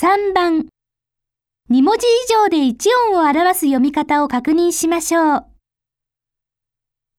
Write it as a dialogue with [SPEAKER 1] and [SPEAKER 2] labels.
[SPEAKER 1] 3番2文字以上で1音を表す読み方を確認しましょう。